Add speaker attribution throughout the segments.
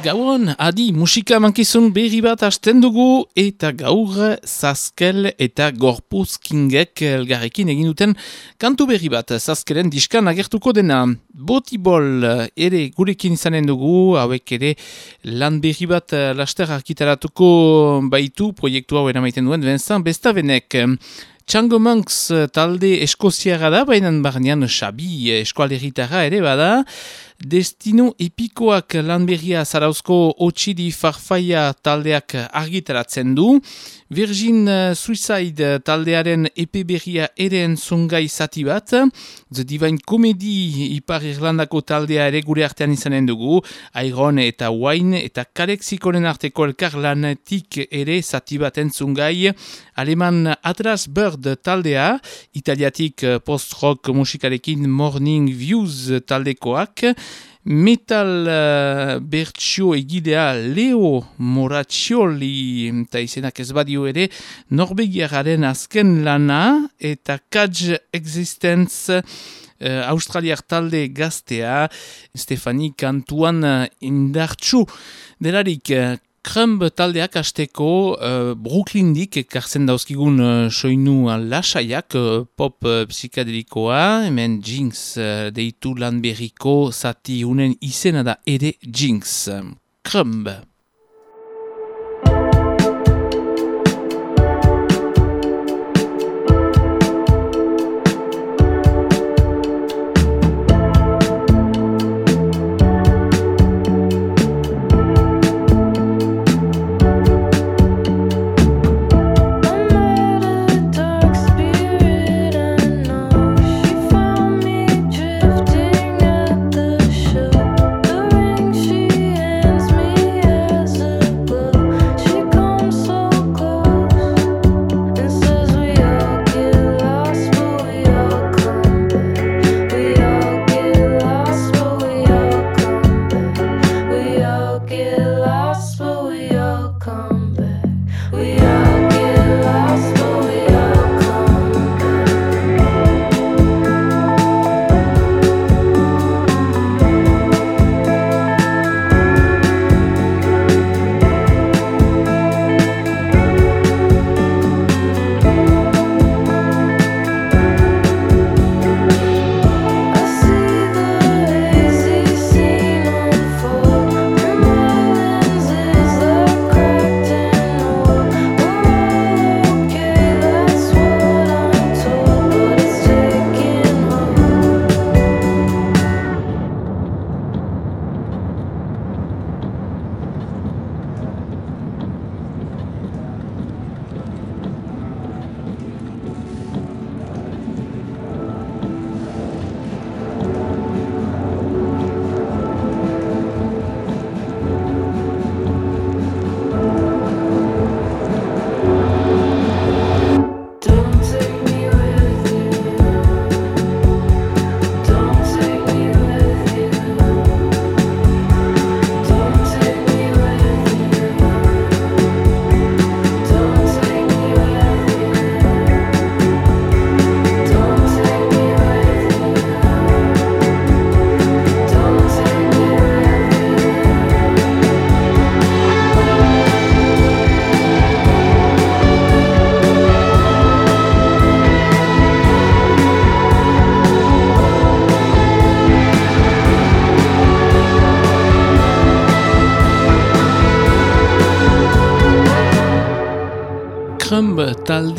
Speaker 1: Gauan, adi, musika mankizun berri bat hasten dugu eta gaur Zazkel eta Gorpuzkingek elgarrekin egin duten kantu berri bat Zazkelen diskan agertuko dena. Botibol ere gurekin izanen dugu, hauek ere lan berri bat laster arkitaratuko baitu proiektu hau eramaiten duen, benzan bestabenek. Txango Monks talde eskoziara da, baina barnean Xabi eskualerritara ere bada, Destino epikoak lanberria zarauzko otxidi farfaia taldeak argitaratzen du. Virgin Suicide taldearen epe berria eren zungai zati bat. The Divine Comedy ipar Irlandako taldea ere gure artean izanen dugu. Iron eta Wine eta Kalexikoren arteko elkar ere zati bat entzungai. Aleman Atlas Bird taldea, italiatik post-rock musikarekin Morning Views taldekoak. Metal uh, bertsio egidea Leo Moraccioli eta izenak ez badio ere Norbegiararen azken lana eta Cage Existence uh, Australiar talde gaztea Stefani kantuan uh, indartsu delarik Krumb taldeak asteko uh, Brooklyndik ekartzen dauzkigun uh, soinu lasaiak uh, pop uh, psikadelikoa, hemen Jinx uh, deitu lan berriko zati unen izena da ere Jinx. Krumb.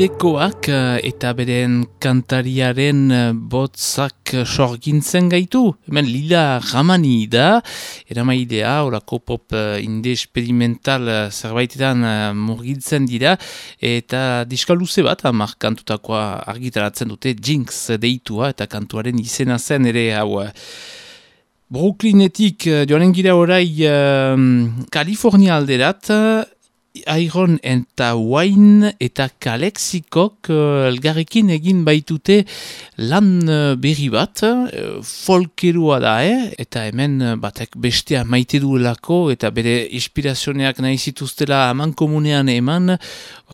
Speaker 1: Taldekoak eh, eta beren kantariaren eh, botzak sorgintzen gaitu. Hemen lila ramani da, eramaidea, orako pop eh, inde experimental zerbaitetan murgiltzen dira, eta diska luze bat, amar kantutakoa argitaratzen dute, Jinx deitua eta kantuaren izena zen ere hau. Brooklynetik joanen gira orai Kalifornia alderat, Iron eta Wine eta Kalexikok uh, elgarrekin egin baitute lan uh, berri bat, uh, folkerua da, eh? eta hemen batek bestea maite duelako eta bere inspirazioneak nahi zituztela aman komunean eman,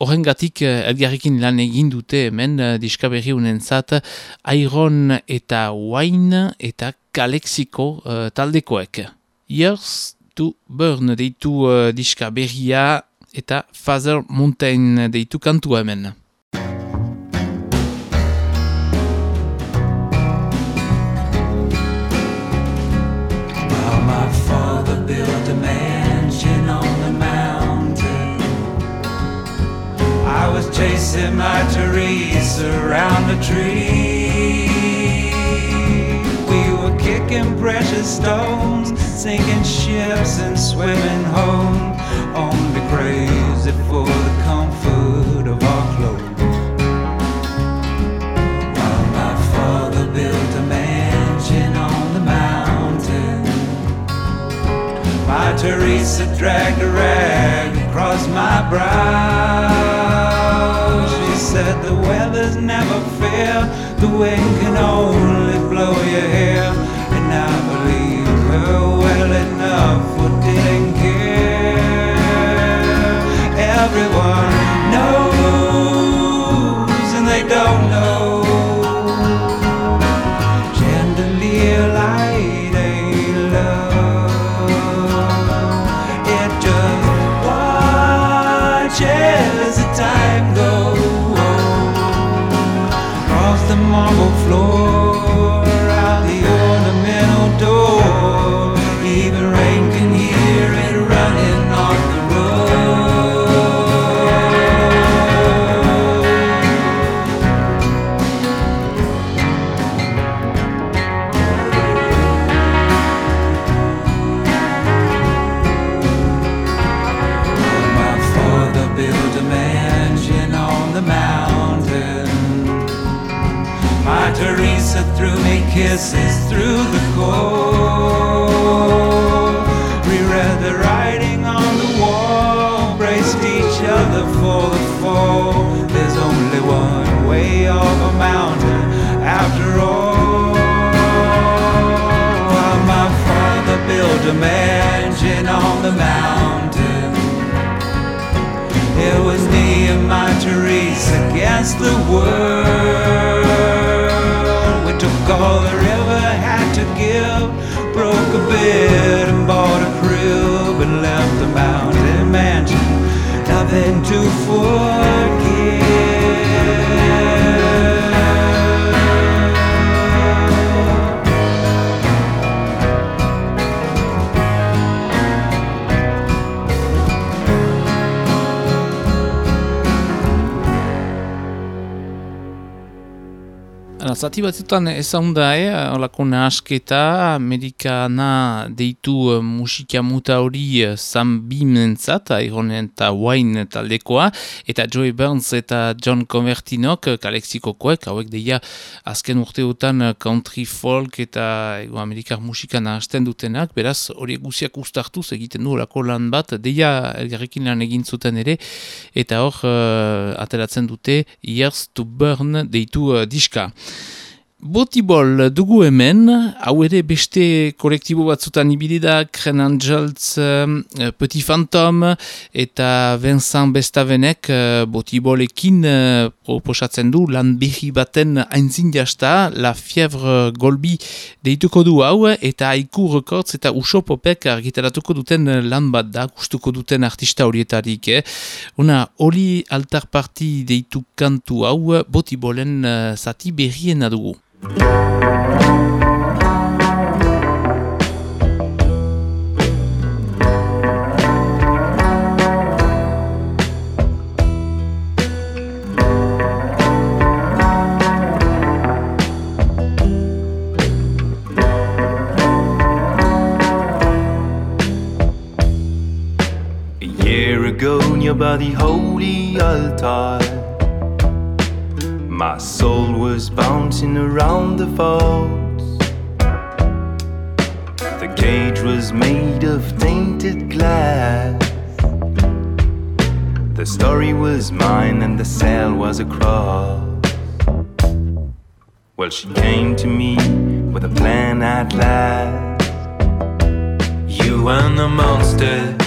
Speaker 1: horren gatik elgarrekin lan egin dute hemen uh, diska berri unen zat, Iron eta Wine eta Kalexiko uh, taldekoek. Years to Burn deitu uh, diska berria eta Father Mountain deitu kantu hemen.
Speaker 2: Chasing my Teresa around the tree. We were kicking precious stones, sinking ships and swimming home, crazy for the comfort of our clothes. While my father built a mansion on the mountain, my Teresa dragged a rag across my brow. She said the weather's never fair, the wind can only blow your hair, Everyone knows, and they don't know. Chandelier light ain't love. It just watches the time go across the marble floor, kisses through the cold. We read the writing on the wall, braced each other for the fall. There's only one way off a mountain after all. While my father built a mansion on the mountain. It was me and my Teresa against the world. A bed and bought a crib and left the mountain mansion. Nothing to forget.
Speaker 1: Zati batzutan ezaun da, eh? olako nahasketa, amerikana deitu uh, musika muta hori Sam Beam entzat, Ironen eta Wine taldekoa, eta Joey Burns eta John Convertinok, uh, kalexikokoek, hauek deia azken urteotan country folk eta ego amerikar musika nahasten dutenak, beraz hori guziak ustartuz egiten du olako lan bat, deia elgarrekin lan egin zuten ere, eta hor uh, ateratzen dute Years to Burn deitu uh, diska. Botibol dugu hemen, hau ere beste kolektibo batzutan ibili da, Cren Angels, um, Petit Phantom eta Vincent Bestavenek uh, botibolekin uh, proposatzen du lan behi baten aintzin jasta, La Fievre Golbi deituko du hau, eta Aiku Records eta Usopopek argitaratuko duten lan bat da, gustuko duten artista horietarik. Eh? Una, oli altar parti deitu kantu hau, botibolen uh, zati berriena dugu.
Speaker 3: A the vaults. The cage was made of tainted glass. The story was mine and the cell was across. Well, she came to me with a plan at last. You and the monster,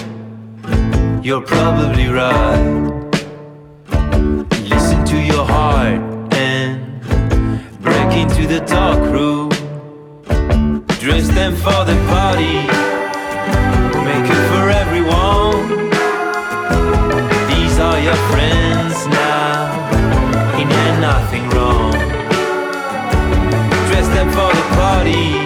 Speaker 3: you're probably right. Listen to your heart the dark room. Dress them for the party, make it for everyone. These are your friends now, ain't nothing wrong. Dress them for the party,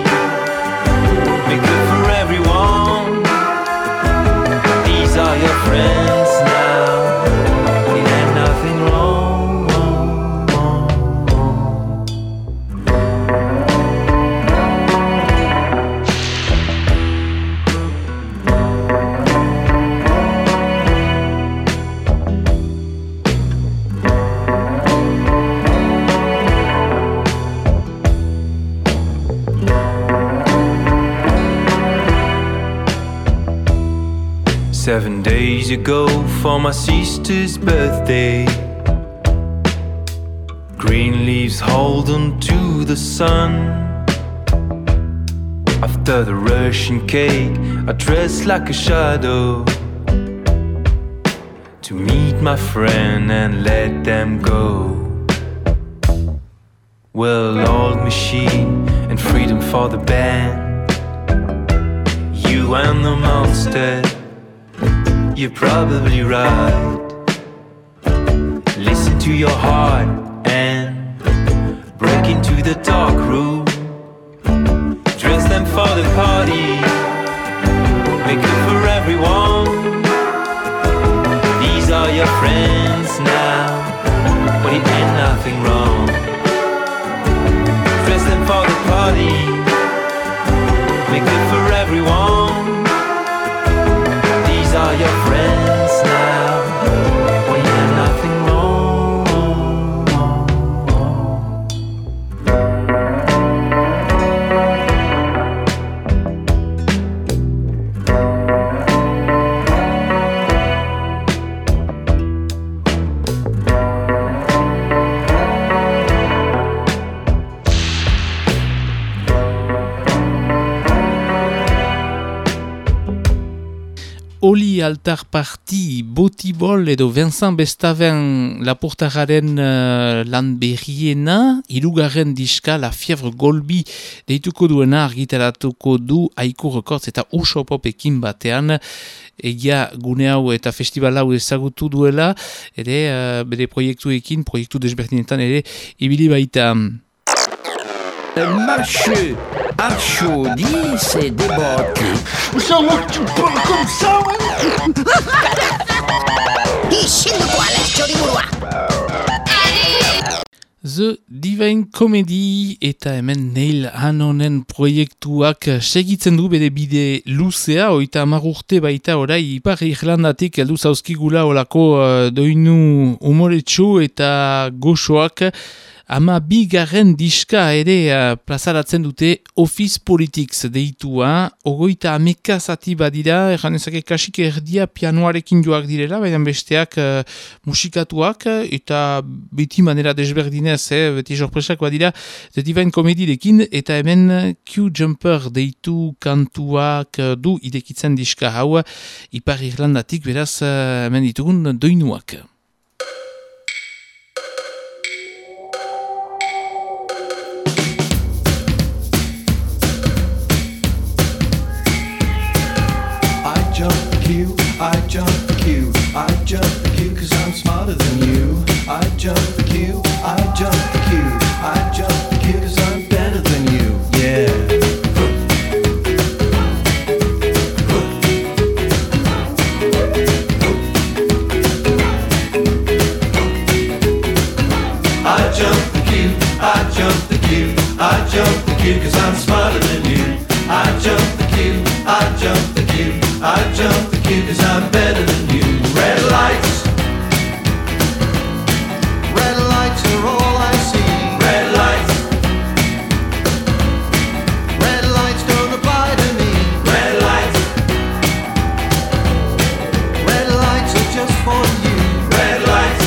Speaker 3: ago for my sister's birthday. Green leaves hold on to the sun. After the Russian cake, I dress like a shadow to meet my friend and let them go. Well, old machine and freedom for the band. You and the monster, you're probably right. Listen to your heart and break into the dark room. Dress them for the party, make it for everyone. These are your friends now, but it ain't nothing wrong.
Speaker 1: Altar parti botibol edo Vincent Bestaven lapurtararen uh, lan berriena, irugarren diska La Fievre Golbi deituko duena argitaratuko du Aiko Records eta Uso Popekin batean, egia gune hau eta festival hau ezagutu duela, ere uh, bere proiektuekin, proiektu desberdinetan ere ibili baita.
Speaker 4: Le marché Archaudi s'est débattu.
Speaker 5: Isilduko ala txoriburua.
Speaker 1: The Divine Comedy eta hemen Neil Hanonen proiektuak segitzen du bere bide luzea, oita hamar urte baita orai Ipar Irlandatik heldu zauzkigula olako uh, doinu umoretsu eta goxoak Ama bigarren diska ere uh, plazaratzen dute Office Politics deitua, ogoita ameka zati badira, erran kasik erdia pianoarekin joak direla, baina besteak uh, musikatuak, eta beti manera desberdinez, eh, beti sorpresak badira, The Divine Comedy-dekin, eta hemen Q-Jumper deitu kantuak uh, du idekitzen diska hau, Ipar Irlandatik beraz uh, hemen ditugun doinuak.
Speaker 6: queue cause I'm smarter than you. I jump the queue, I jump the queue, I jump the queue cause I'm better than you. Red lights. Red lights are all I see. Red lights. Red lights don't apply to me. Red lights. Red lights are just for you. Red lights.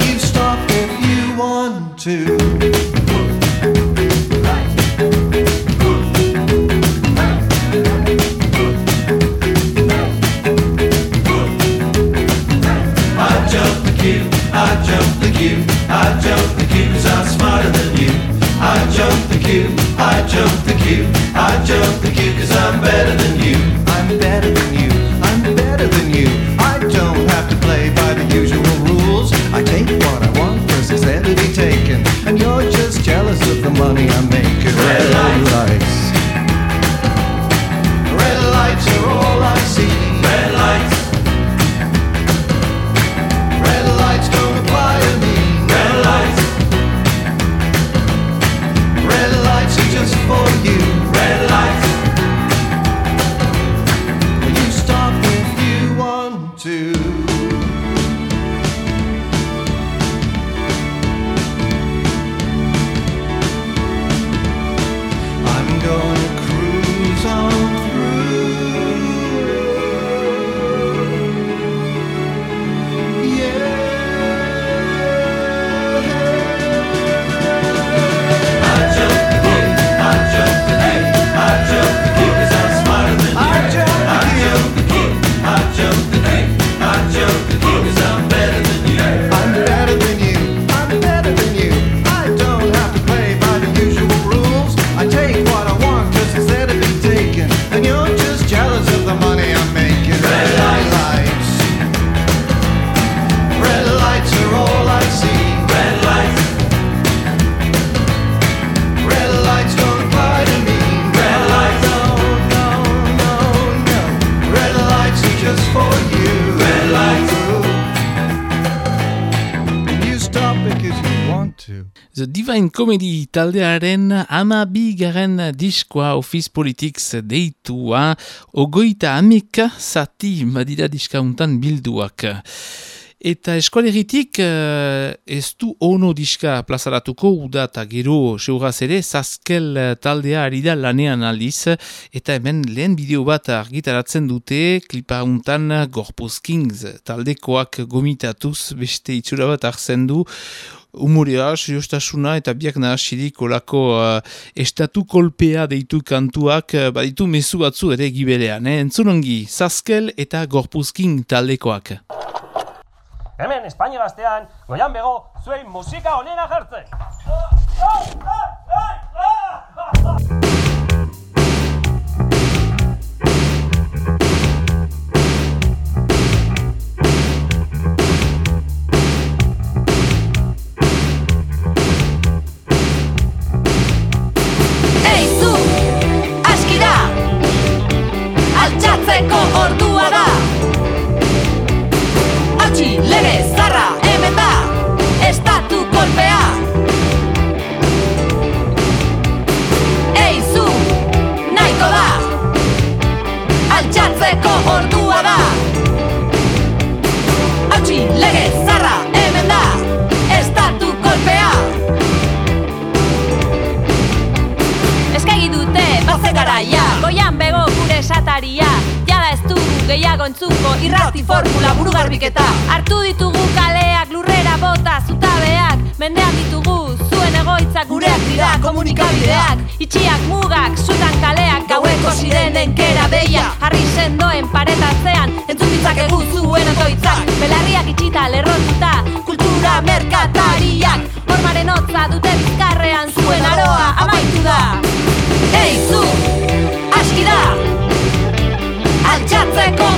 Speaker 6: You stop if you want to.
Speaker 1: Divine Comedy taldearen ama bigaren diskoa Office Politics deitua ogoita ameka zati badira diskauntan bilduak. Eta eskualeritik eh, ez du ono diska plazaratuko uda eta gero seuraz ere zazkel taldea ari da lanean aldiz eta hemen lehen bideo bat argitaratzen dute klipa untan Gorpuz Kings taldekoak gomitatuz beste itxura bat hartzen du Umurea, seriostasuna eta biak nahasirik olako uh, estatu kolpea deitu kantuak uh, baditu mezu batzu ere gibelean. Eh? Entzunongi, Zazkel eta Gorpuzkin taldekoak.
Speaker 7: Hemen Espainia gaztean, goian bego, zuei musika onena jartzen!
Speaker 8: Ei lege zarra hemen da Estatu kolpea. Eskagi dute bazen garaia. Goian bego gure sataria Jada ez dugu gehiago entzuko Irrati formula buru garbiketa Hartu ditugu kaleak lurrera bota zutabeak. Mendean ditugu zuen egoitzak gureak dira komunikabideak. Itxiak mugak, sutan kaleak Gaueko sirenen kera deia Harri sendoen paretatzean ditzakegu zuen otoitzak Belarriak itxita lerrotuta Kultura merkatariak Hormaren hotza dute bizkarrean Zuen aroa amaitu da. Ei zu, aski da Altxatzeko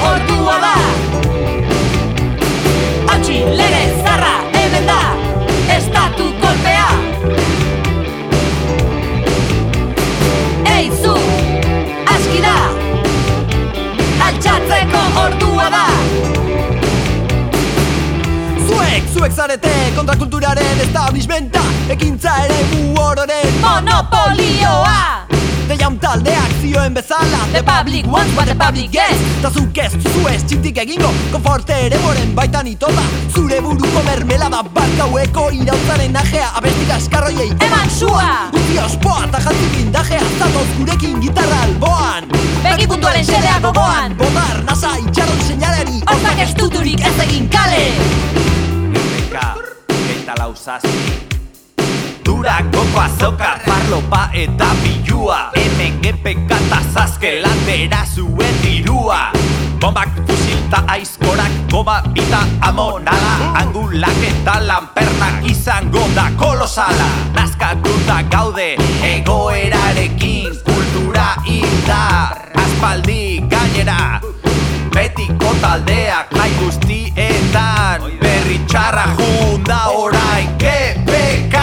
Speaker 9: zarete kontrakulturaren establishmenta Ekintza ere ororen
Speaker 8: Monopolioa.
Speaker 9: Deian taldeak zioen bezala
Speaker 8: The public wants what the public gets.
Speaker 9: Ta zuk ez duzu ez txintik egingo Konforte ere moren baitan itota Zure buruko mermelada bat gaueko irautzaren ajea Abestik askarroiei
Speaker 8: Eman sua!
Speaker 9: Uzi ospoa eta jantzi bindajea Zatoz gurekin gitarra alboan.
Speaker 8: Begi puntuaren xedea gogoan.
Speaker 9: Botar, nasa, itxaron seinalari
Speaker 8: Hortzak ez duturik ez egin kale
Speaker 10: Neka, eta lau zazpi
Speaker 9: Durangoko azoka Parlopa eta bilua. Hemen gepeka eta zazke Latera zuen dirua. Bombak, fusilta aizkorak, goba, bita, amonala. Angulak eta lanpernak izango da kolosala. Nazkatuta gaude egoerarekin Kultura hildar, aspaldi gainera Betiko taldeak nahi guztietan Berri txarra junda orain GPK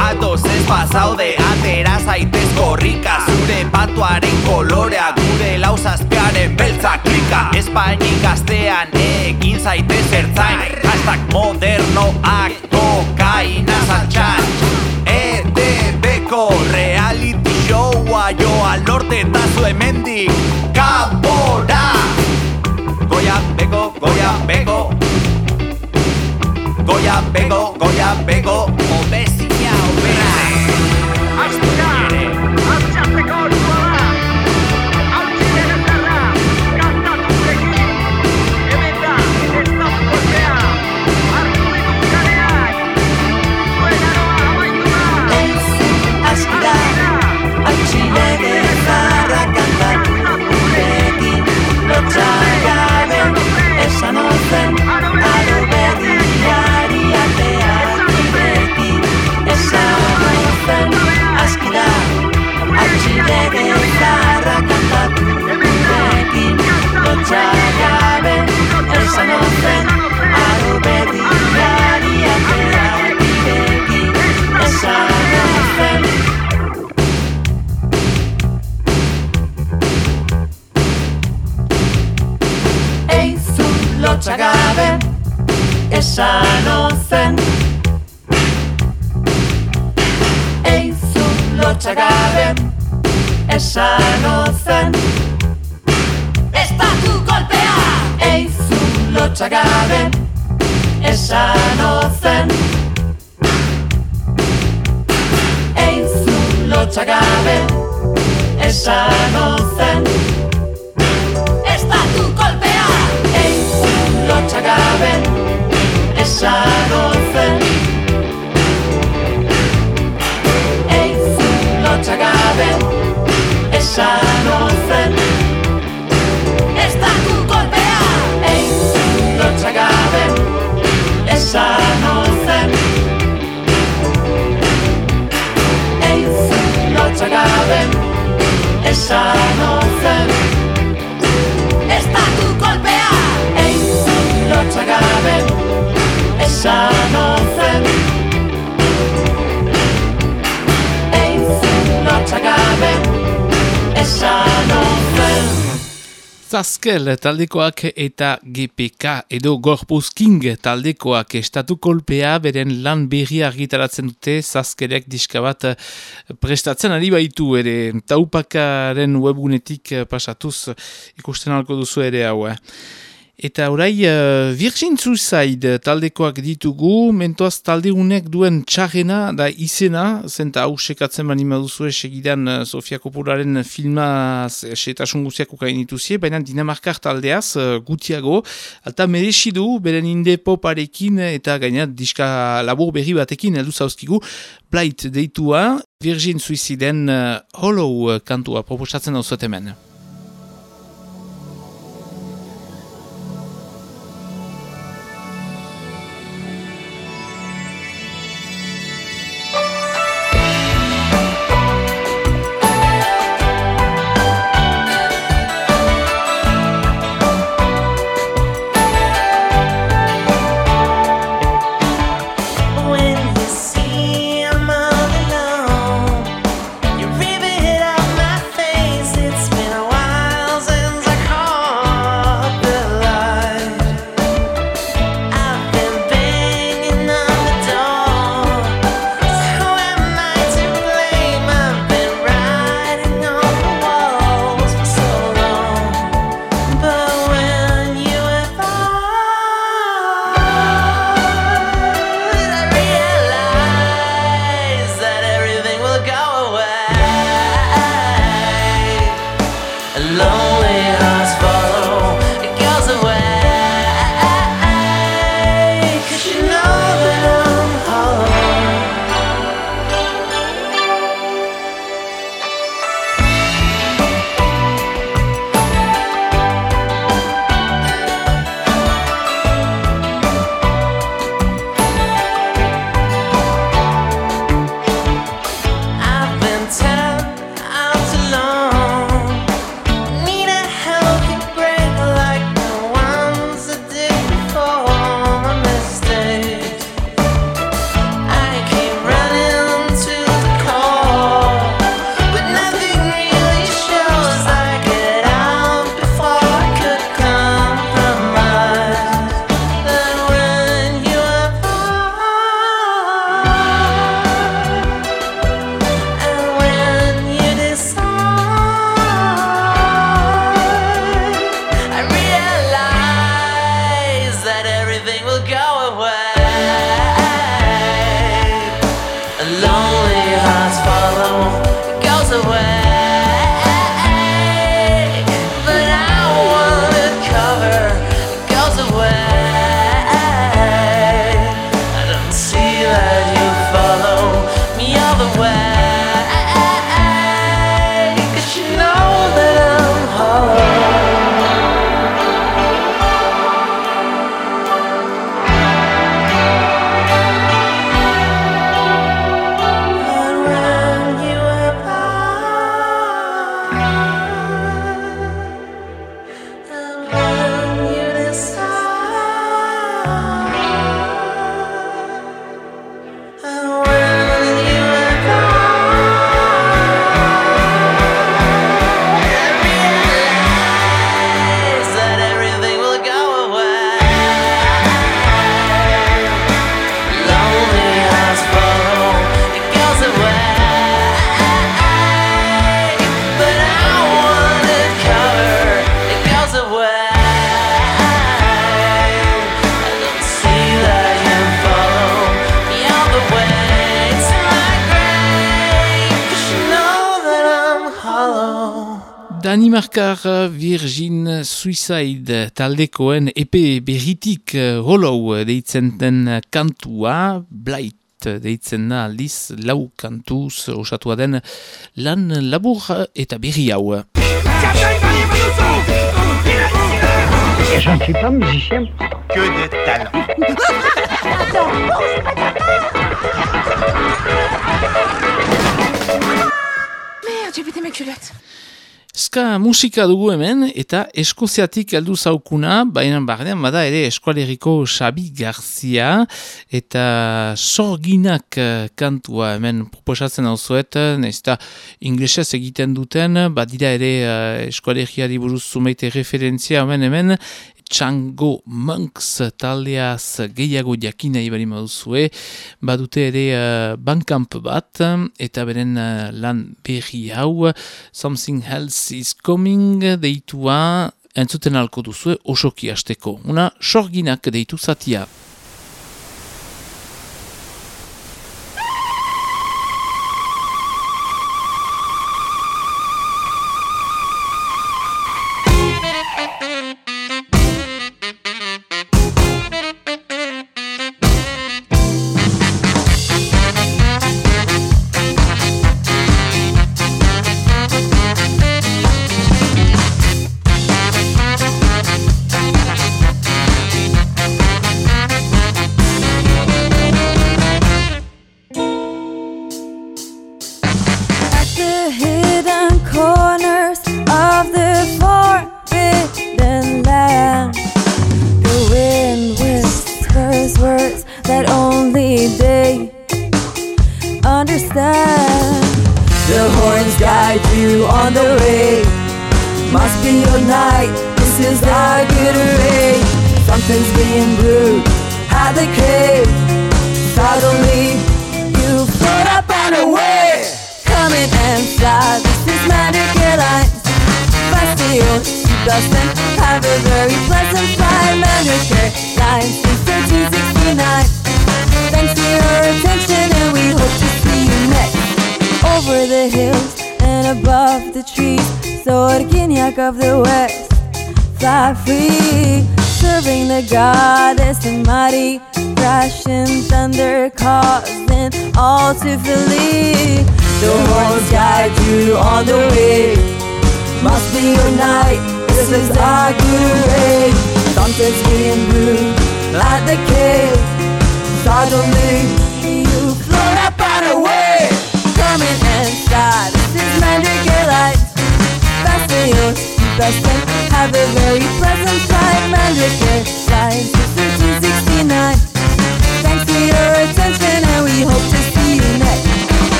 Speaker 9: Ados ez bazaude atera zaitez korrika Zure patuaren kolorea gure lauzazpearen beltza klika. Espainik gaztean egin zaitez ertzain. Hashtag modernoak kokaina zantxan ETV-ko reality showa joa norte eta zu hemendik Goya bego, goya bego
Speaker 8: altxile gezarra kantatu gurekin Lotxagabe, esan ozen, aro berriari ateak irekin Esan ozen, Eizu lotxagabe esan ozen Eizu lotxagabe esan ozen Estatu kolpea Eizu lotxagabe esan ozen Eizu lotxagabe esan ozen
Speaker 1: Zaskel taldekoak eta GPK edo Gorpuz King taldekoak estatu kolpea beren lan berri argitaratzen dute Zaskelek diska bat eh, prestatzen ari baitu ere taupakaren webgunetik eh, pasatuz ikusten alko duzu ere hau. eh. Eta orai uh, Virgin Suicide taldekoak ditugu, mentoaz taldeunek duen txarrena da izena, zenta hau sekatzen bani maduzu segidan uh, Sofia Coppolaren filma setasun guziak ukain dituzie, baina Dinamarkar taldeaz uh, gutiago, alta meresidu beren inde poparekin eta gaina diska labur berri batekin heldu zauzkigu, Blight deitua, Virgin Suiciden uh, Hollow kantua proposatzen hau hemen. Uh, Virgin Suicide taldekoen epe berritik hollow deitzen den kantua, Blight deitzen da aldiz lau kantuz osatua den lan labur eta berri hau.
Speaker 11: Je ne suis pas musicien.
Speaker 12: Que de talent.
Speaker 13: Merde, j'ai pété mes culottes.
Speaker 1: Ska musika dugu hemen eta eskoziatik heldu zaukuna, baina barnean bada ere eskualeriko Xabi Garzia eta sorginak eh, kantua hemen proposatzen hau zuet, nezta inglesez egiten duten, badira ere uh, eskualeriari buruz zumeite referentzia hemen hemen, Txango Monks taldeaz gehiago jakina ibari maduzue, badute ere uh, bankamp bat, eta beren uh, lan berri hau, Something Else is Coming deitua, entzuten alko duzue osoki hasteko. Una sorginak deitu zatia.
Speaker 14: crashing thunder causing all to flee.
Speaker 9: The horns guide you on the way. Must be your night. This is our good rain something's getting blue at the cave. Suddenly you float up and away
Speaker 14: coming inside. This is magic light. Fasten your seatbelt have a very pleasant time magic light. 1669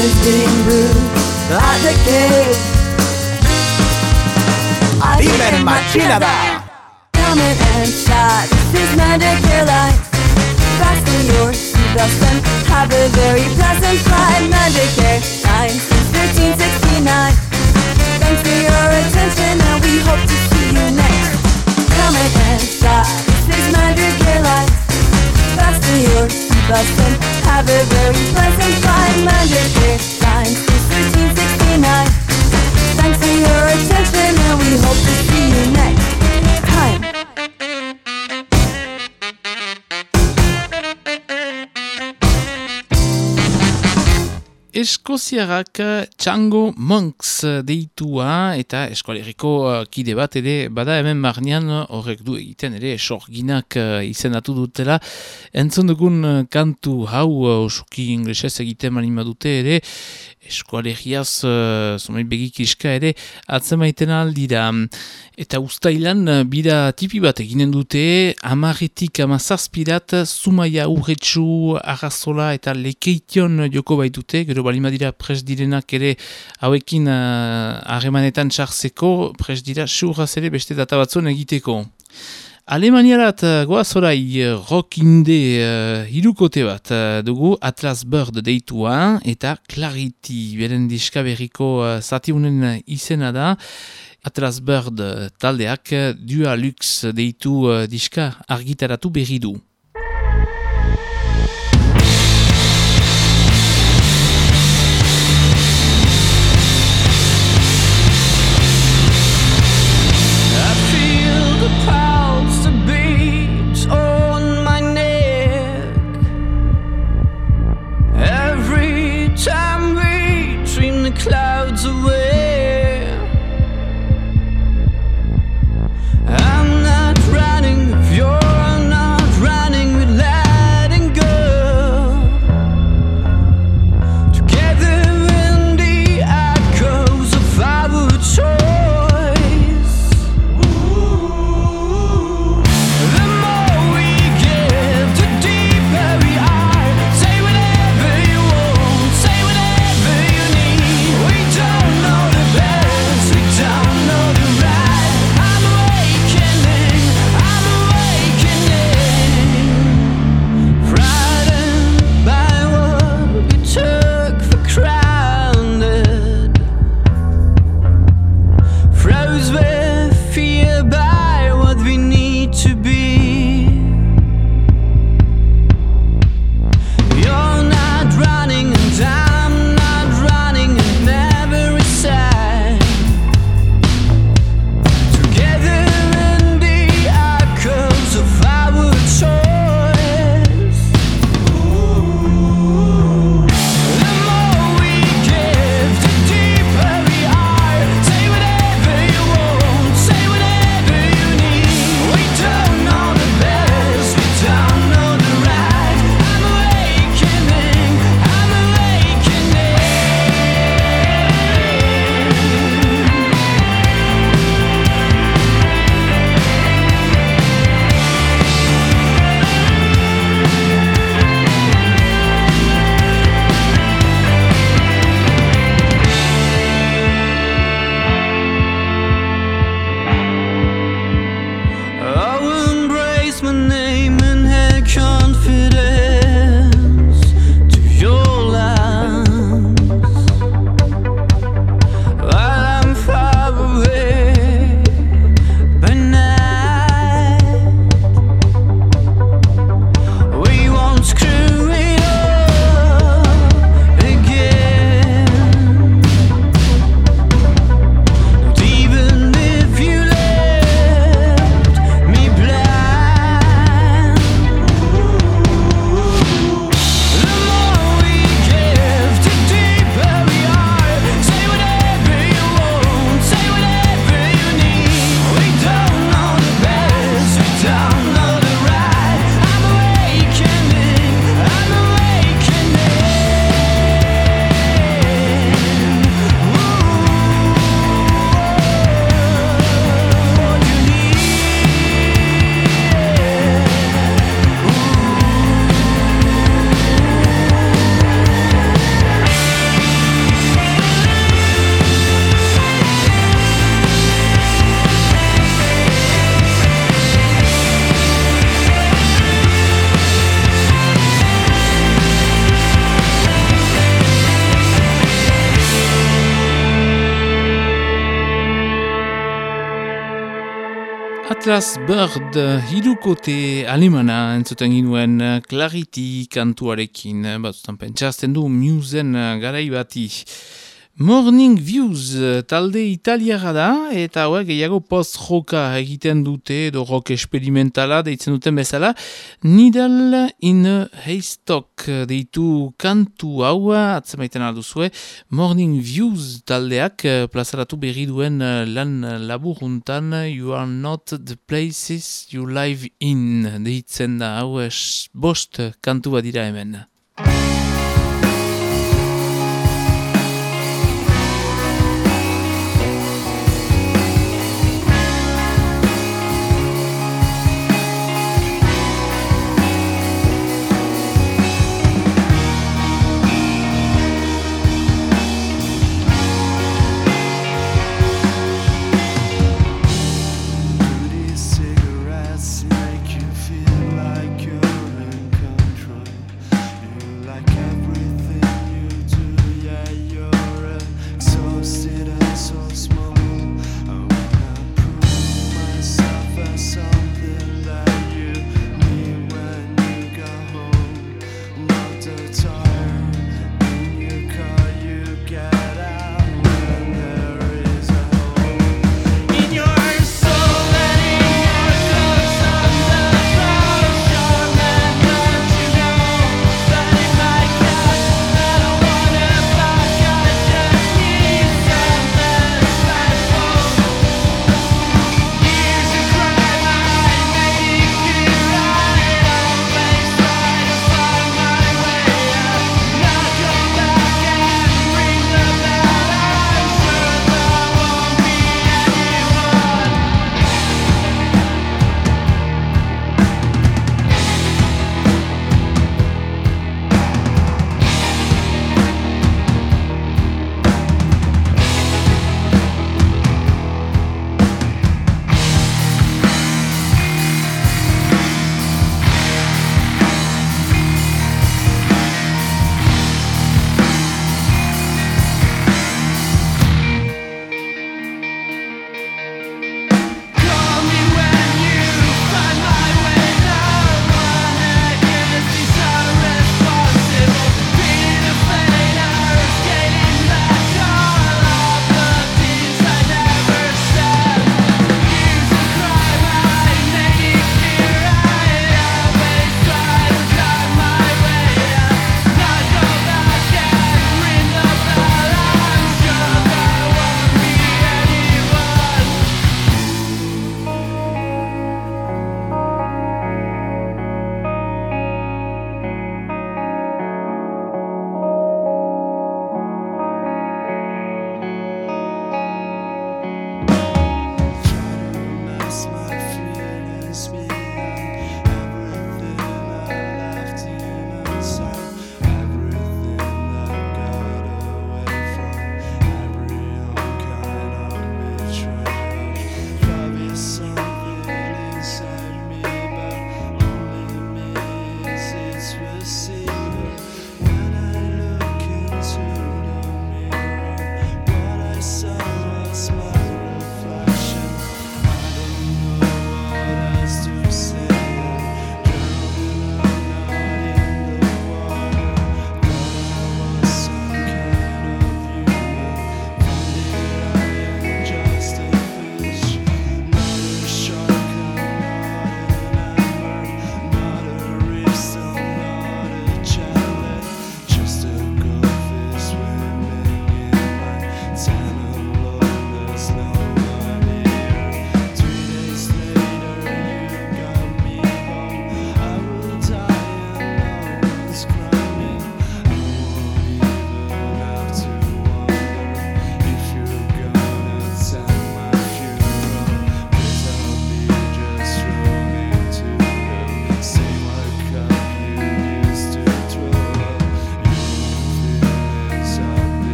Speaker 14: drifting blue like a
Speaker 9: kid. Vive en Machinada!
Speaker 14: Come and shot, this is medical life. Fast in your seatbelts and have a very pleasant flight. Medicare 9 1569. Thanks for your attention and we hope to see you next. Come and shot, this is medical life. Fast in your and have a very pleasant flight Magic Airlines since 1369 Thanks for your attention and we hope to see you next
Speaker 1: Eskoziarrak Txango Monks deitua eta eskualeriko uh, kide bat ere bada hemen barnean horrek du egiten ere sorginak izendatu dutela. Entzun dugun kantu hau osuki inglesez egiten manima dute ere eskualeriaz uh, zomai begik iska ere atzemaiten aldira eta ustailan uh, bira tipi bat eginen dute amaretik amazazpirat zumaia urretxu arrazola eta lekeition joko baitute gero balima dira pres direnak ere hauekin harremanetan uh, txarzeko pres dira ere beste data batzuen egiteko. Alemaniarat goaz orai rockinde uh, hirukote bat uh, dugu Atlas Bird deitua eta Clarity beren diska berriko uh, zatiunen izena da. Atlas Bird taldeak Dualux deitu uh, diska argitaratu berri du. Niklas Bird hirukote alemana entzuten ginuen Clarity kantuarekin. Batzutan pentsazten du musen garai bati. Morning Views talde italiara da, eta hauek gehiago post-roka egiten dute, edo rock experimentala deitzen duten bezala. Needle in a Haystock deitu kantu hau, atzemaiten alduzue, Morning Views taldeak plazaratu berri duen lan laburuntan, You are not the places you live in, deitzen da hau, bost kantu dira hemen.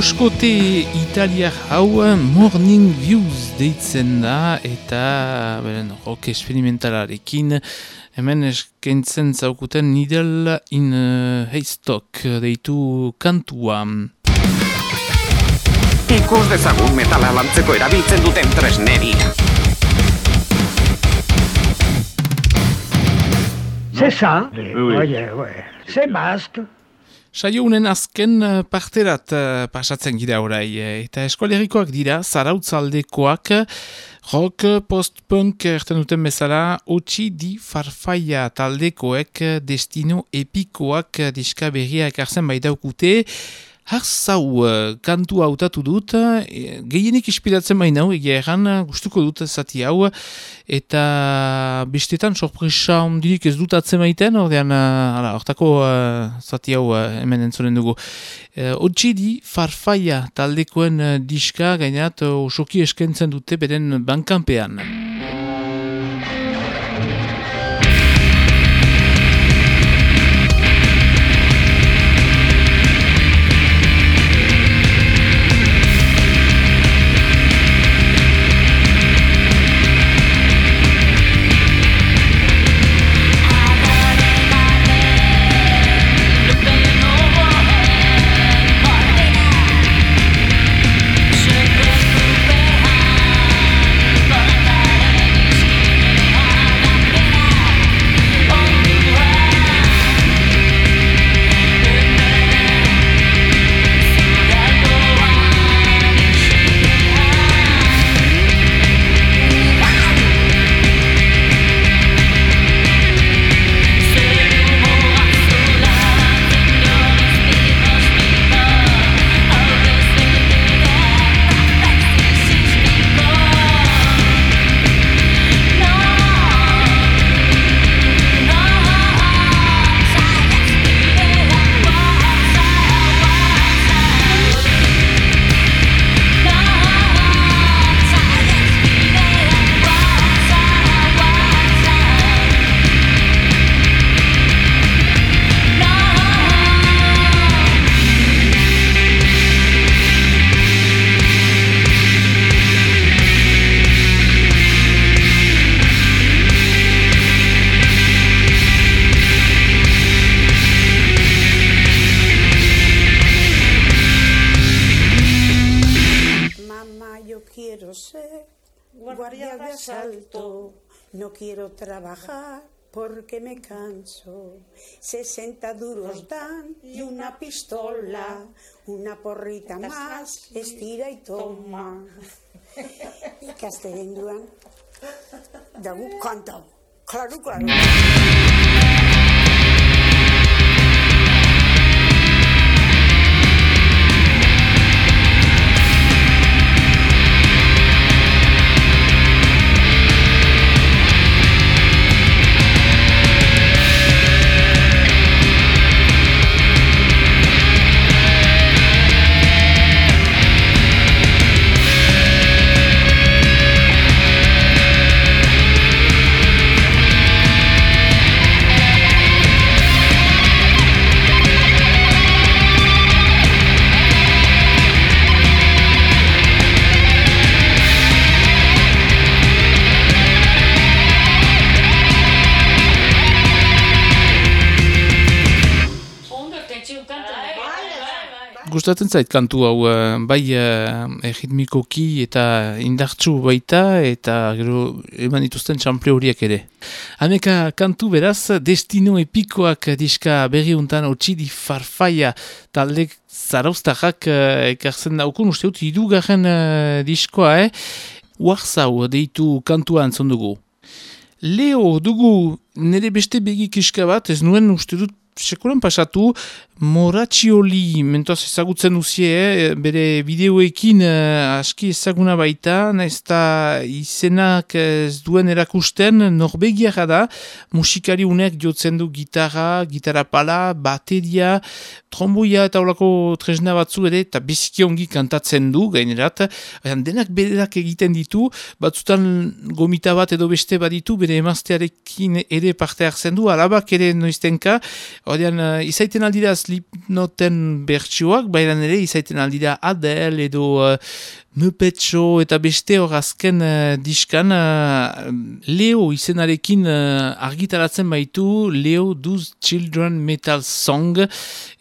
Speaker 1: Boskote italiar hau Morning Views deitzen da eta beren, rock experimentalarekin hemen eskentzen zaukuten Needle in uh, Haystock deitu kantua.
Speaker 10: Ikus dezagun metala lantzeko erabiltzen duten tresneria.
Speaker 11: C'est ça Oui, oui. C'est masque.
Speaker 1: Saio unen azken eh, parterat uh, pasatzen gira orai, eh, eta eskualerikoak dira, zarautzaldekoak, rock, post-punk erten duten bezala, otxi di farfaia taldekoek destino epikoak diska berria ekartzen baidaukute, Harzau uh, kantu hautatu dut, uh, gehienik ispiratzen baina hau, egia erran, gustuko dut zati hau, eta bestetan sorpresa ondirik ez dut atzemaiten, ordean, uh, hortako uh, zati hau hemen entzonen dugu. Uh, Otsidi farfaia taldekoen diska, gainat, osoki eskentzen dute beren bankanpean.
Speaker 12: Canso. 60 duros dan y una pistola, una porrita más, estira y toma. Ikasteren duan, dagu kanta. Claro, claro.
Speaker 1: Gustatzen zait kantu hau uh, bai erritmikoki eta indartsu baita eta gero eman dituzten txample horiek ere. Haneka kantu beraz, destino epikoak diska berri untan otxidi farfaia talde zaraustajak uh, ekartzen daukun uste dut idugarren diskoa, eh? Warzau deitu kantua antzon dugu. Leo dugu nire beste begik iska bat, ez nuen uste dut sekuran pasatu, Moratxioli, mentoaz ezagutzen duzie, eh? bere bideoekin eh, aski ezaguna baita, naiz izenak ez duen erakusten, norbegiara da, musikari unek jotzen du gitarra, gitarra pala, bateria, tromboia eta olako tresna batzu ere, eta biziki kantatzen du, gainerat, denak bederak egiten ditu, batzutan gomita bat edo beste baditu, bere emaztearekin ere parte hartzen du, alabak ere noiztenka, Ordean, uh, izaiten aldiraz Slipnoten bertsioak, baina ere izaiten aldira Adele edo uh, Muppet eta beste hor azken uh, diskan uh, Leo izenarekin uh, argitaratzen baitu Leo Duz Children Metal Song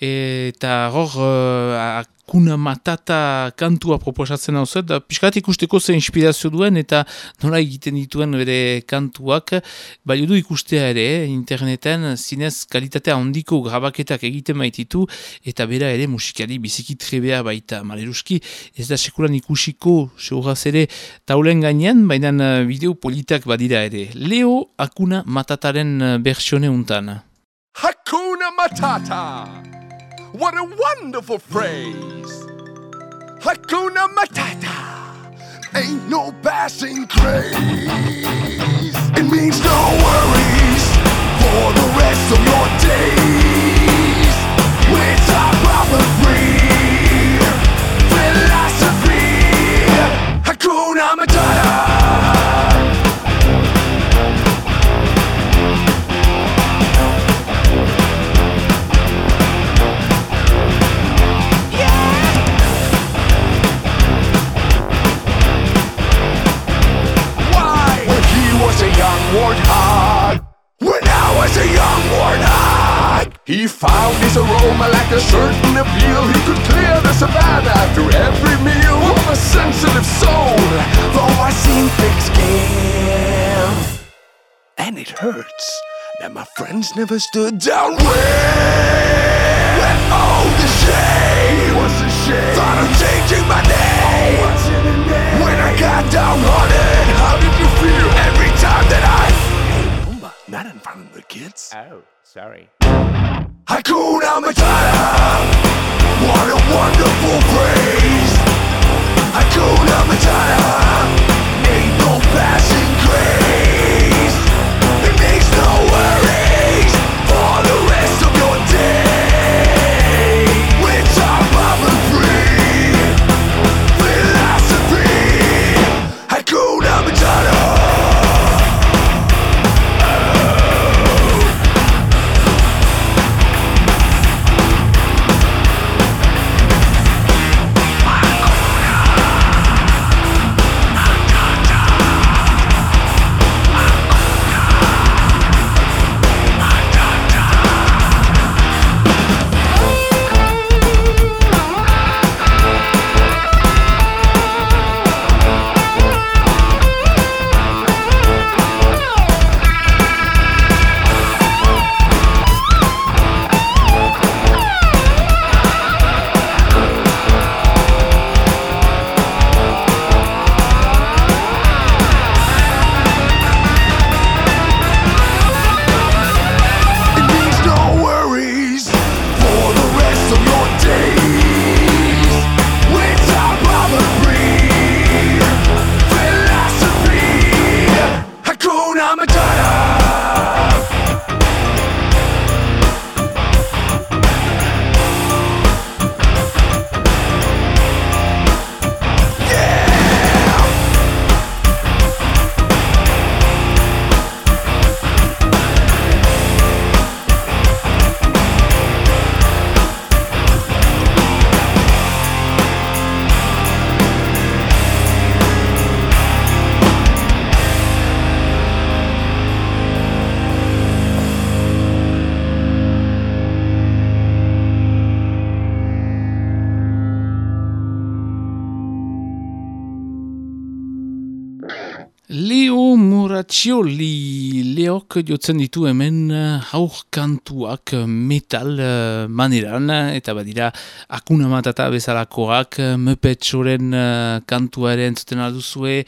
Speaker 1: eta hor uh, kuna matata kantua proposatzen hau da piskat ikusteko ze inspirazio duen eta nola egiten dituen bere kantuak, bai du ikustea ere, interneten zinez kalitatea ondiko grabaketak egiten baititu eta bera ere musikari biziki trebea baita. Maleruski, ez da sekulan ikusiko seuraz ere taulen gainean, baina bideo politak badira ere. Leo Akuna Matataren versione untan.
Speaker 15: Hakuna Matata! What a wonderful phrase! Hakuna Matata! Ain't no passing craze. It means no worries for the rest of your days. With our problem free Hakuna Matata! was a young warthog. When I was a young warthog, he found his aroma like a certain appeal. He could clear the savannah after every meal. With a sensitive soul, though I seem thick skinned. And it hurts that my friends never stood down with. When oh, the shame was a shame. Thought of changing my name. Oh, when I got down on it, how did you feel every time that I? Hey, Pumbaa, not in front of the kids.
Speaker 16: Oh, sorry.
Speaker 15: Hakuna Matata, what a wonderful phrase. Hakuna Matata, ain't no passing craze.
Speaker 1: Leo Muraccioli, Leok jotzen ditu hemen uh, haur kantuak uh, metal uh, maneran, eta badira akuna matata bezalakoak, Muppetsoren uh, kantuaren zuten alduzue,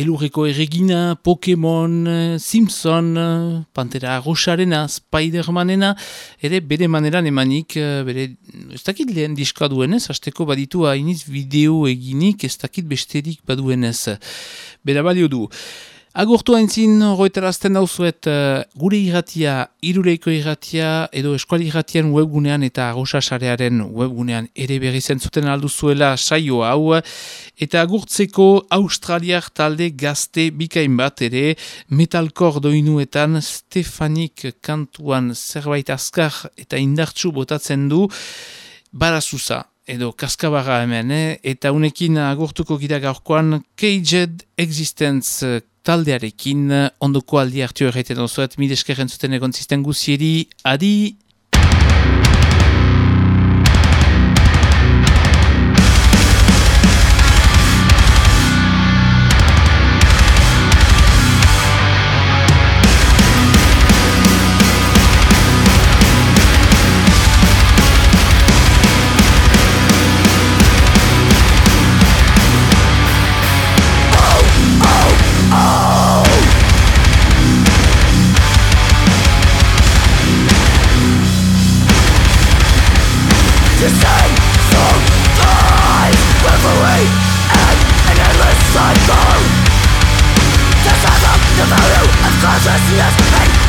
Speaker 1: Elurreko erregina, Pokemon, Simpson, Pantera Rosarena, Spidermanena, ere bere maneran emanik, bere, ez dakit lehen diska duenez, hasteko baditu hainiz bideo eginik, ez dakit besterik baduenez. Bera balio du.
Speaker 17: Agurtu haintzin horretarazten dauzuet uh, gure irratia, iruleiko irratia edo eskuali irratian webgunean eta agosasarearen webgunean ere berri zentzuten alduzuela saio hau. Eta agurtzeko australiak talde gazte bikain bat ere metalkor doinuetan Stefanik kantuan zerbait azkar eta indartsu botatzen du barazuza edo kaskabarra hemen, eh? eta unekin agurtuko gira gaurkoan Caged Existence taldearekin ondoko aldi hartu erraiten dozuet, mideskerren zuten egon zisten guzieri, adi!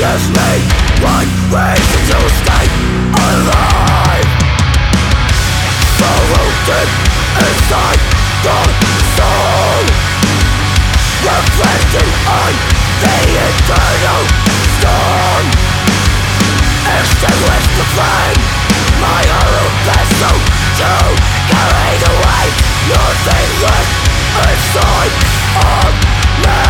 Speaker 17: gives me one way to stay alive. Polluted inside the soul. Reflecting on the eternal storm. Extinguish the flame My hollow vessel to carry the weight Nothing left inside of me.